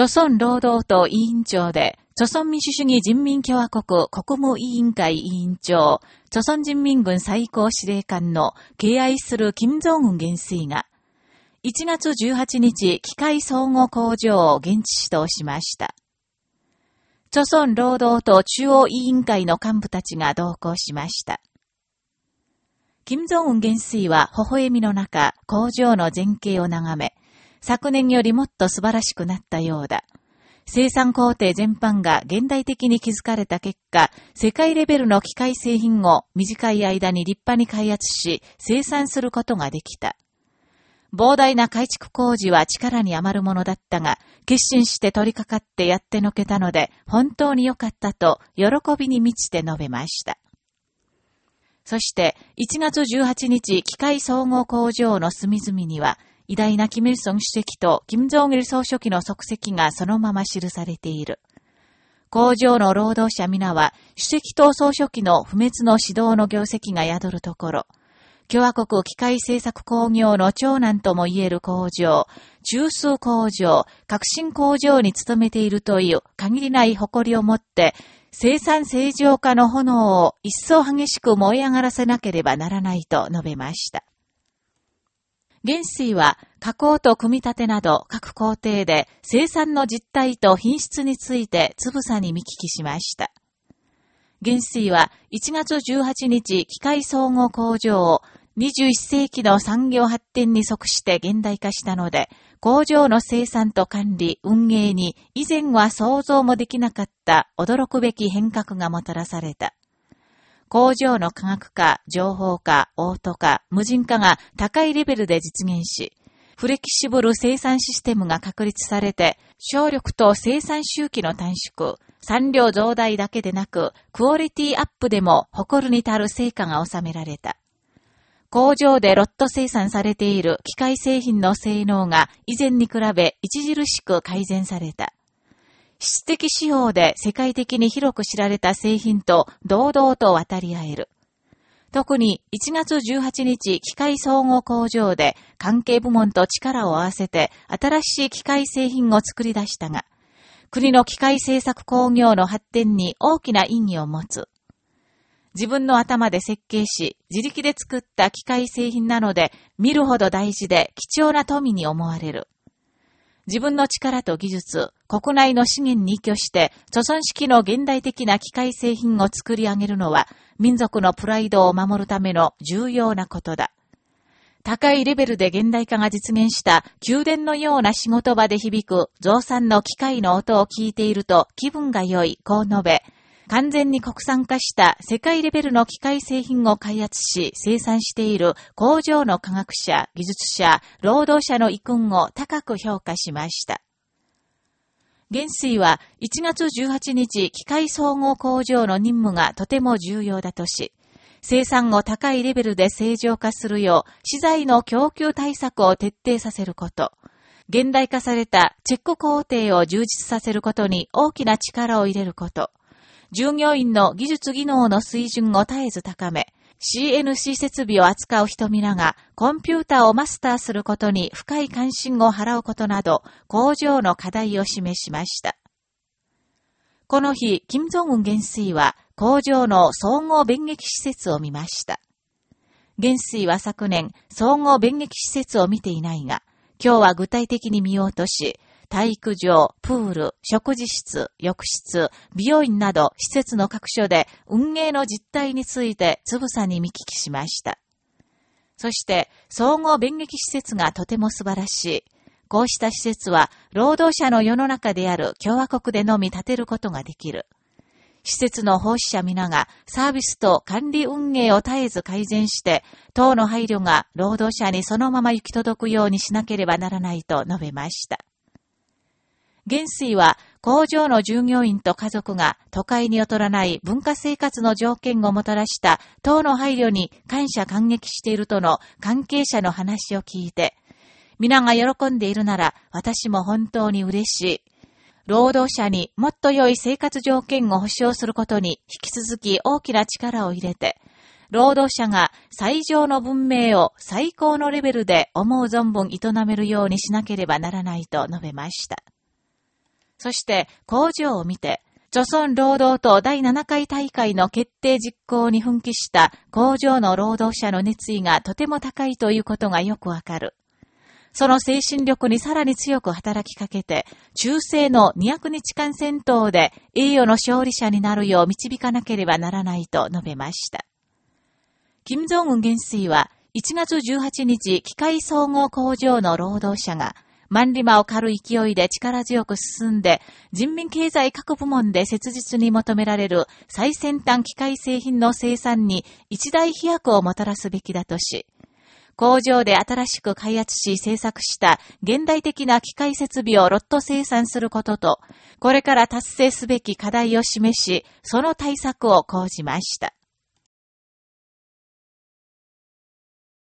朝鮮労働党委員長で、朝鮮民主主義人民共和国国務委員会委員長、朝鮮人民軍最高司令官の敬愛する金正恩元帥が、1月18日、機械総合工場を現地指導しました。朝鮮労働党中央委員会の幹部たちが同行しました。金正恩元帥は微笑みの中、工場の前景を眺め、昨年よりもっと素晴らしくなったようだ。生産工程全般が現代的に築かれた結果、世界レベルの機械製品を短い間に立派に開発し、生産することができた。膨大な改築工事は力に余るものだったが、決心して取り掛かってやってのけたので、本当に良かったと、喜びに満ちて述べました。そして、1月18日、機械総合工場の隅々には、偉大なキム・イルソン主席とキム・ジョン・イル総書記の足跡がそのまま記されている。工場の労働者皆は、主席と総書記の不滅の指導の業績が宿るところ、共和国機械製作工業の長男とも言える工場、中枢工場、革新工場に勤めているという限りない誇りを持って、生産正常化の炎を一層激しく燃え上がらせなければならないと述べました。原水は加工と組み立てなど各工程で生産の実態と品質についてつぶさに見聞きしました。原水は1月18日機械総合工場を21世紀の産業発展に即して現代化したので、工場の生産と管理、運営に以前は想像もできなかった驚くべき変革がもたらされた。工場の科学化、情報化、オート化、無人化が高いレベルで実現し、フレキシブル生産システムが確立されて、省力と生産周期の短縮、産量増大だけでなく、クオリティアップでも誇るに足る成果が収められた。工場でロット生産されている機械製品の性能が以前に比べ著しく改善された。質的仕様で世界的に広く知られた製品と堂々と渡り合える。特に1月18日機械総合工場で関係部門と力を合わせて新しい機械製品を作り出したが、国の機械製作工業の発展に大きな意義を持つ。自分の頭で設計し、自力で作った機械製品なので、見るほど大事で貴重な富に思われる。自分の力と技術、国内の資源に依拠して、貯村式の現代的な機械製品を作り上げるのは、民族のプライドを守るための重要なことだ。高いレベルで現代化が実現した宮殿のような仕事場で響く増産の機械の音を聞いていると気分が良い、こう述べ、完全に国産化した世界レベルの機械製品を開発し生産している工場の科学者、技術者、労働者の遺訓を高く評価しました。元帥は1月18日機械総合工場の任務がとても重要だとし、生産を高いレベルで正常化するよう資材の供給対策を徹底させること、現代化されたチェック工程を充実させることに大きな力を入れること、従業員の技術技能の水準を絶えず高め、CNC 設備を扱う人皆がコンピューターをマスターすることに深い関心を払うことなど、工場の課題を示しました。この日、金正恩元帥は工場の総合弁撃施設を見ました。元帥は昨年、総合弁撃施設を見ていないが、今日は具体的に見ようとし、体育場、プール、食事室、浴室、美容院など施設の各所で運営の実態についてつぶさに見聞きしました。そして、総合弁撃施設がとても素晴らしい。こうした施設は、労働者の世の中である共和国でのみ建てることができる。施設の奉仕者皆がサービスと管理運営を絶えず改善して、党の配慮が労働者にそのまま行き届くようにしなければならないと述べました。元帥は工場の従業員と家族が都会に劣らない文化生活の条件をもたらした党の配慮に感謝感激しているとの関係者の話を聞いて、皆が喜んでいるなら私も本当に嬉しい。労働者にもっと良い生活条件を保障することに引き続き大きな力を入れて、労働者が最上の文明を最高のレベルで思う存分営めるようにしなければならないと述べました。そして工場を見て、朝鮮労働党第7回大会の決定実行に奮起した工場の労働者の熱意がとても高いということがよくわかる。その精神力にさらに強く働きかけて、中世の200日間戦闘で栄誉の勝利者になるよう導かなければならないと述べました。金正恩元帥は1月18日機械総合工場の労働者が万里馬を狩る勢いで力強く進んで、人民経済各部門で切実に求められる最先端機械製品の生産に一大飛躍をもたらすべきだとし、工場で新しく開発し製作した現代的な機械設備をロット生産することと、これから達成すべき課題を示し、その対策を講じました。